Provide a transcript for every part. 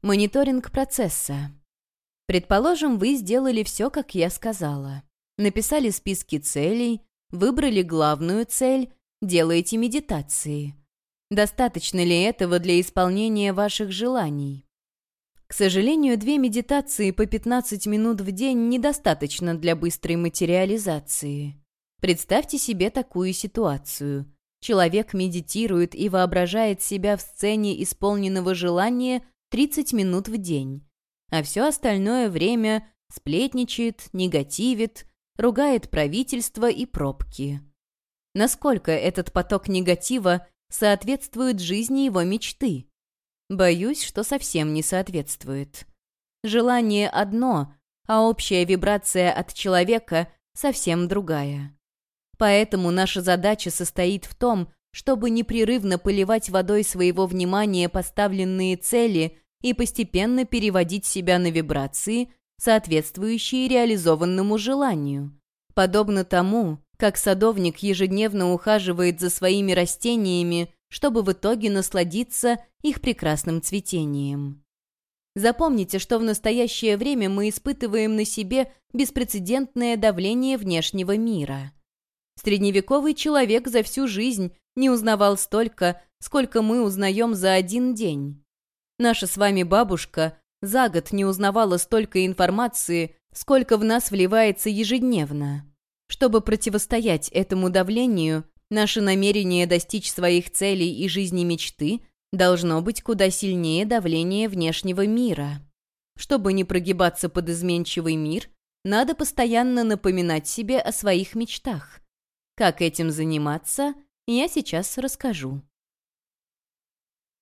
Мониторинг процесса. Предположим, вы сделали все, как я сказала. Написали списки целей, выбрали главную цель, делаете медитации. Достаточно ли этого для исполнения ваших желаний? К сожалению, две медитации по 15 минут в день недостаточно для быстрой материализации. Представьте себе такую ситуацию. Человек медитирует и воображает себя в сцене исполненного желания 30 минут в день, а все остальное время сплетничает, негативит, ругает правительство и пробки. Насколько этот поток негатива соответствует жизни его мечты? Боюсь, что совсем не соответствует. Желание одно, а общая вибрация от человека совсем другая. Поэтому наша задача состоит в том, чтобы непрерывно поливать водой своего внимания поставленные цели и постепенно переводить себя на вибрации, соответствующие реализованному желанию. Подобно тому, как садовник ежедневно ухаживает за своими растениями, чтобы в итоге насладиться их прекрасным цветением. Запомните, что в настоящее время мы испытываем на себе беспрецедентное давление внешнего мира. Средневековый человек за всю жизнь не узнавал столько, сколько мы узнаем за один день. Наша с вами бабушка за год не узнавала столько информации, сколько в нас вливается ежедневно. Чтобы противостоять этому давлению, Наше намерение достичь своих целей и жизни мечты должно быть куда сильнее давления внешнего мира. Чтобы не прогибаться под изменчивый мир, надо постоянно напоминать себе о своих мечтах. Как этим заниматься, я сейчас расскажу.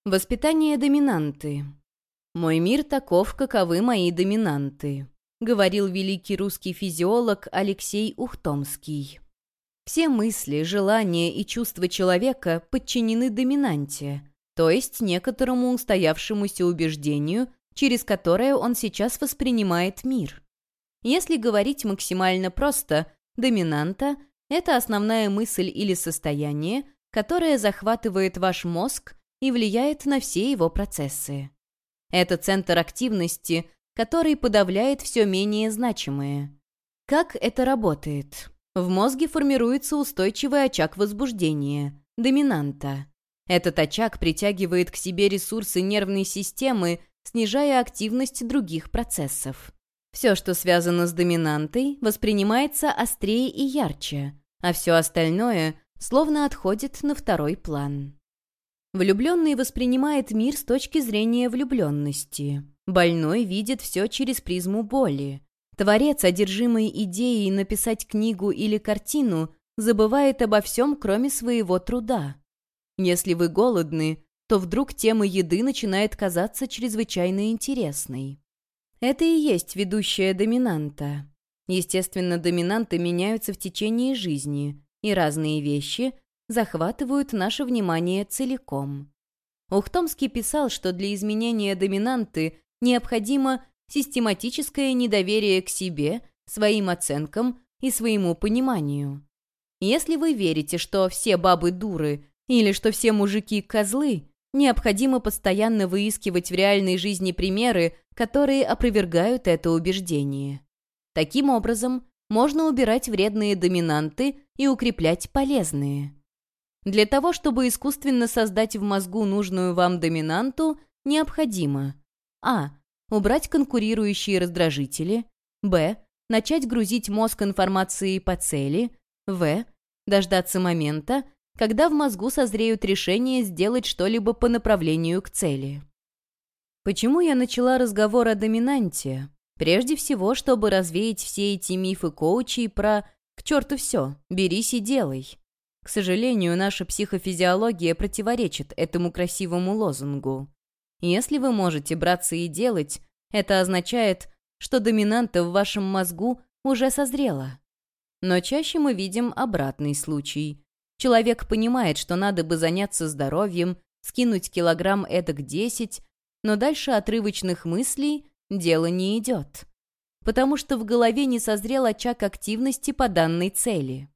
Воспитание доминанты. «Мой мир таков, каковы мои доминанты», говорил великий русский физиолог Алексей Ухтомский. Все мысли, желания и чувства человека подчинены доминанте, то есть некоторому устоявшемуся убеждению, через которое он сейчас воспринимает мир. Если говорить максимально просто, доминанта – это основная мысль или состояние, которое захватывает ваш мозг и влияет на все его процессы. Это центр активности, который подавляет все менее значимое. Как это работает? В мозге формируется устойчивый очаг возбуждения – доминанта. Этот очаг притягивает к себе ресурсы нервной системы, снижая активность других процессов. Все, что связано с доминантой, воспринимается острее и ярче, а все остальное словно отходит на второй план. Влюбленный воспринимает мир с точки зрения влюбленности. Больной видит все через призму боли. Творец, одержимый идеей написать книгу или картину, забывает обо всем, кроме своего труда. Если вы голодны, то вдруг тема еды начинает казаться чрезвычайно интересной. Это и есть ведущая доминанта. Естественно, доминанты меняются в течение жизни, и разные вещи захватывают наше внимание целиком. Ухтомский писал, что для изменения доминанты необходимо систематическое недоверие к себе, своим оценкам и своему пониманию. Если вы верите, что все бабы дуры или что все мужики козлы, необходимо постоянно выискивать в реальной жизни примеры, которые опровергают это убеждение. Таким образом, можно убирать вредные доминанты и укреплять полезные. Для того, чтобы искусственно создать в мозгу нужную вам доминанту, необходимо а убрать конкурирующие раздражители, б. начать грузить мозг информацией по цели, в. дождаться момента, когда в мозгу созреют решения сделать что-либо по направлению к цели. Почему я начала разговор о доминанте? Прежде всего, чтобы развеять все эти мифы коучей про «к черту все, берись и делай». К сожалению, наша психофизиология противоречит этому красивому лозунгу. Если вы можете браться и делать, это означает, что доминанта в вашем мозгу уже созрела. Но чаще мы видим обратный случай. Человек понимает, что надо бы заняться здоровьем, скинуть килограмм эдак 10, но дальше отрывочных мыслей дело не идет. Потому что в голове не созрел очаг активности по данной цели.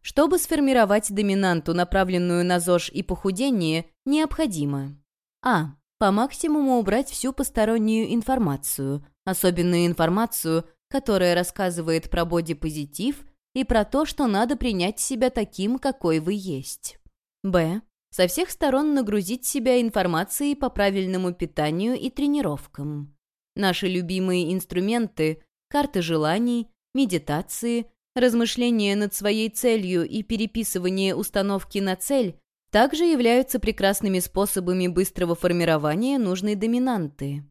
Чтобы сформировать доминанту, направленную на ЗОЖ и похудение, необходимо А по максимуму убрать всю постороннюю информацию, особенную информацию, которая рассказывает про бодипозитив и про то, что надо принять себя таким, какой вы есть. Б. Со всех сторон нагрузить себя информацией по правильному питанию и тренировкам. Наши любимые инструменты – карты желаний, медитации, размышления над своей целью и переписывание установки на цель также являются прекрасными способами быстрого формирования нужной доминанты.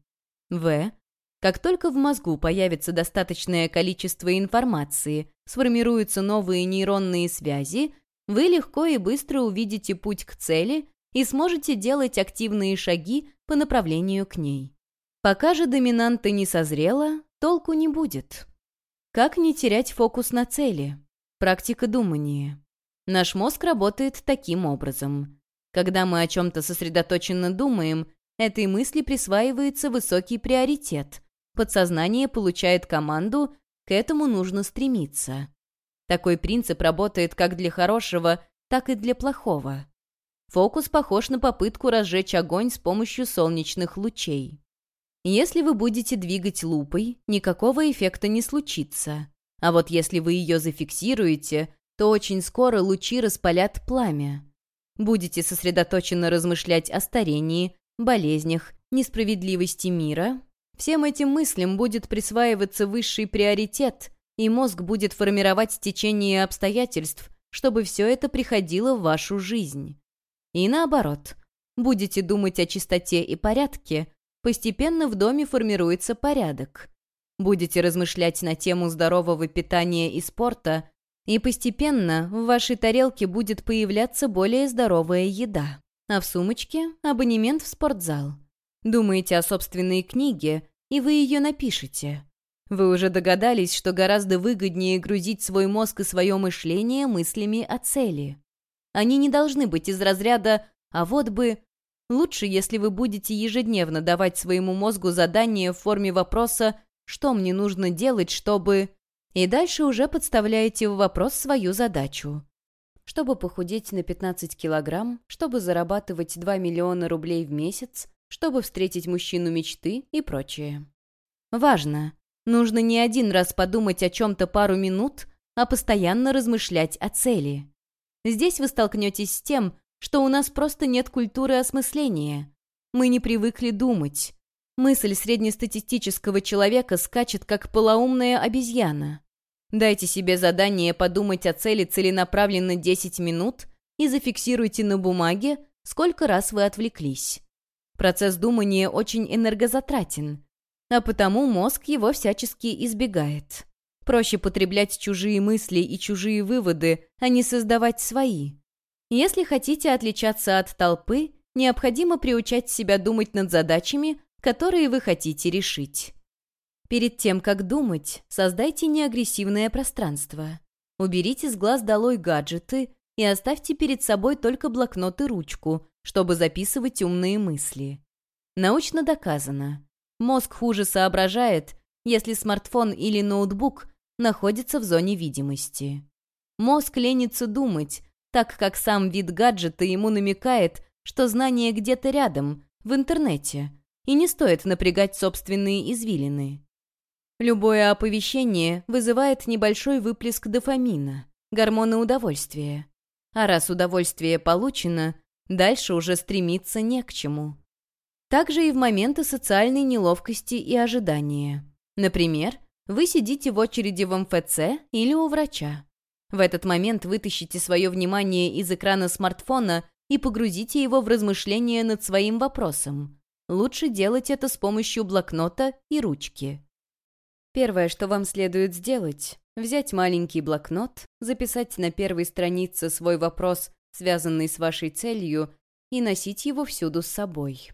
В. Как только в мозгу появится достаточное количество информации, сформируются новые нейронные связи, вы легко и быстро увидите путь к цели и сможете делать активные шаги по направлению к ней. Пока же доминанта не созрела, толку не будет. Как не терять фокус на цели? Практика думания. Наш мозг работает таким образом. Когда мы о чем-то сосредоточенно думаем, этой мысли присваивается высокий приоритет. Подсознание получает команду «к этому нужно стремиться». Такой принцип работает как для хорошего, так и для плохого. Фокус похож на попытку разжечь огонь с помощью солнечных лучей. Если вы будете двигать лупой, никакого эффекта не случится. А вот если вы ее зафиксируете, то очень скоро лучи распалят пламя. Будете сосредоточенно размышлять о старении, болезнях, несправедливости мира. Всем этим мыслям будет присваиваться высший приоритет, и мозг будет формировать течение обстоятельств, чтобы все это приходило в вашу жизнь. И наоборот, будете думать о чистоте и порядке, постепенно в доме формируется порядок. Будете размышлять на тему здорового питания и спорта, и постепенно в вашей тарелке будет появляться более здоровая еда, а в сумочке – абонемент в спортзал. Думаете о собственной книге, и вы ее напишете. Вы уже догадались, что гораздо выгоднее грузить свой мозг и свое мышление мыслями о цели. Они не должны быть из разряда «а вот бы…» Лучше, если вы будете ежедневно давать своему мозгу задание в форме вопроса «что мне нужно делать, чтобы…» И дальше уже подставляете в вопрос свою задачу. Чтобы похудеть на 15 килограмм, чтобы зарабатывать 2 миллиона рублей в месяц, чтобы встретить мужчину мечты и прочее. Важно, Нужно не один раз подумать о чем-то пару минут, а постоянно размышлять о цели. Здесь вы столкнетесь с тем, что у нас просто нет культуры осмысления. Мы не привыкли думать. Мысль среднестатистического человека скачет, как полоумная обезьяна. Дайте себе задание подумать о цели целенаправленно 10 минут и зафиксируйте на бумаге, сколько раз вы отвлеклись. Процесс думания очень энергозатратен а потому мозг его всячески избегает. Проще потреблять чужие мысли и чужие выводы, а не создавать свои. Если хотите отличаться от толпы, необходимо приучать себя думать над задачами, которые вы хотите решить. Перед тем, как думать, создайте неагрессивное пространство. Уберите с глаз долой гаджеты и оставьте перед собой только блокнот и ручку, чтобы записывать умные мысли. Научно доказано, Мозг хуже соображает, если смартфон или ноутбук находится в зоне видимости. Мозг ленится думать, так как сам вид гаджета ему намекает, что знание где-то рядом, в интернете, и не стоит напрягать собственные извилины. Любое оповещение вызывает небольшой выплеск дофамина, гормона удовольствия. А раз удовольствие получено, дальше уже стремиться не к чему. Также и в моменты социальной неловкости и ожидания. Например, вы сидите в очереди в МФЦ или у врача. В этот момент вытащите свое внимание из экрана смартфона и погрузите его в размышления над своим вопросом. Лучше делать это с помощью блокнота и ручки. Первое, что вам следует сделать, взять маленький блокнот, записать на первой странице свой вопрос, связанный с вашей целью, и носить его всюду с собой.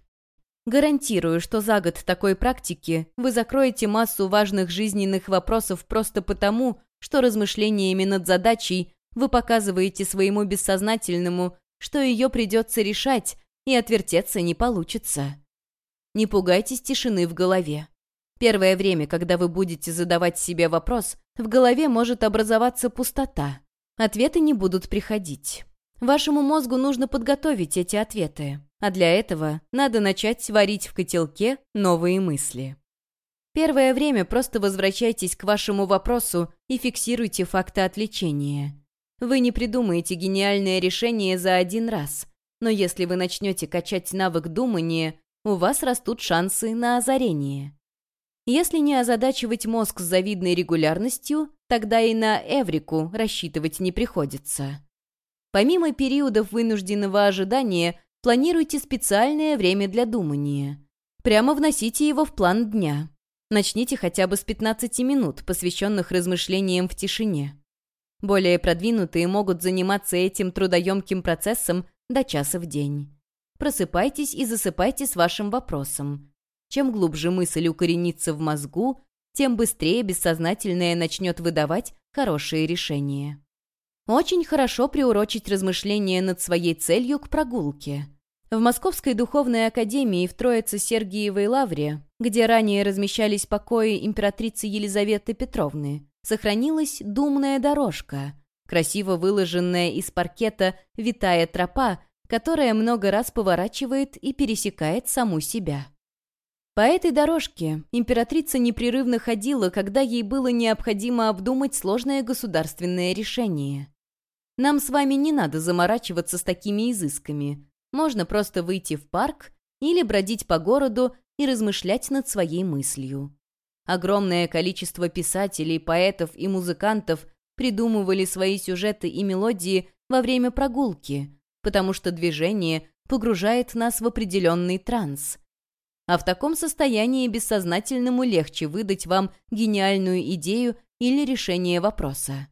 Гарантирую, что за год такой практики вы закроете массу важных жизненных вопросов просто потому, что размышлениями над задачей вы показываете своему бессознательному, что ее придется решать, и отвертеться не получится. Не пугайтесь тишины в голове. Первое время, когда вы будете задавать себе вопрос, в голове может образоваться пустота. Ответы не будут приходить. Вашему мозгу нужно подготовить эти ответы, а для этого надо начать варить в котелке новые мысли. Первое время просто возвращайтесь к вашему вопросу и фиксируйте факты отвлечения. Вы не придумаете гениальное решение за один раз, но если вы начнете качать навык думания, у вас растут шансы на озарение. Если не озадачивать мозг с завидной регулярностью, тогда и на эврику рассчитывать не приходится. Помимо периодов вынужденного ожидания, планируйте специальное время для думания. Прямо вносите его в план дня. Начните хотя бы с 15 минут, посвященных размышлениям в тишине. Более продвинутые могут заниматься этим трудоемким процессом до часа в день. Просыпайтесь и засыпайте с вашим вопросом. Чем глубже мысль укоренится в мозгу, тем быстрее бессознательное начнет выдавать хорошие решения. Очень хорошо приурочить размышления над своей целью к прогулке. В Московской духовной академии в Троице-Сергиевой лавре, где ранее размещались покои императрицы Елизаветы Петровны, сохранилась думная дорожка, красиво выложенная из паркета витая тропа, которая много раз поворачивает и пересекает саму себя. По этой дорожке императрица непрерывно ходила, когда ей было необходимо обдумать сложное государственное решение. Нам с вами не надо заморачиваться с такими изысками. Можно просто выйти в парк или бродить по городу и размышлять над своей мыслью. Огромное количество писателей, поэтов и музыкантов придумывали свои сюжеты и мелодии во время прогулки, потому что движение погружает нас в определенный транс. А в таком состоянии бессознательному легче выдать вам гениальную идею или решение вопроса.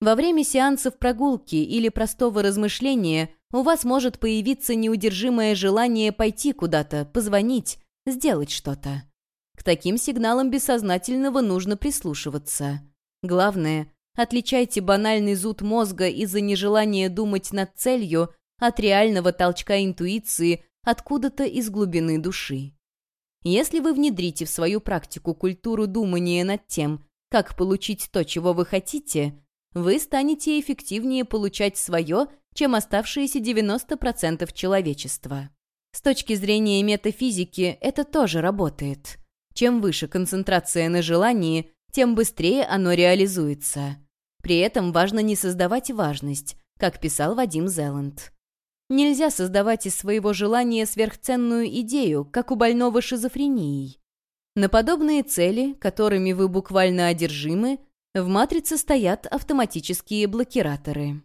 Во время сеансов прогулки или простого размышления у вас может появиться неудержимое желание пойти куда-то, позвонить, сделать что-то. К таким сигналам бессознательного нужно прислушиваться. Главное, отличайте банальный зуд мозга из-за нежелания думать над целью от реального толчка интуиции откуда-то из глубины души. Если вы внедрите в свою практику культуру думания над тем, как получить то, чего вы хотите – вы станете эффективнее получать свое, чем оставшиеся 90% человечества. С точки зрения метафизики это тоже работает. Чем выше концентрация на желании, тем быстрее оно реализуется. При этом важно не создавать важность, как писал Вадим Зеланд. Нельзя создавать из своего желания сверхценную идею, как у больного шизофренией. На подобные цели, которыми вы буквально одержимы, в матрице стоят автоматические блокираторы.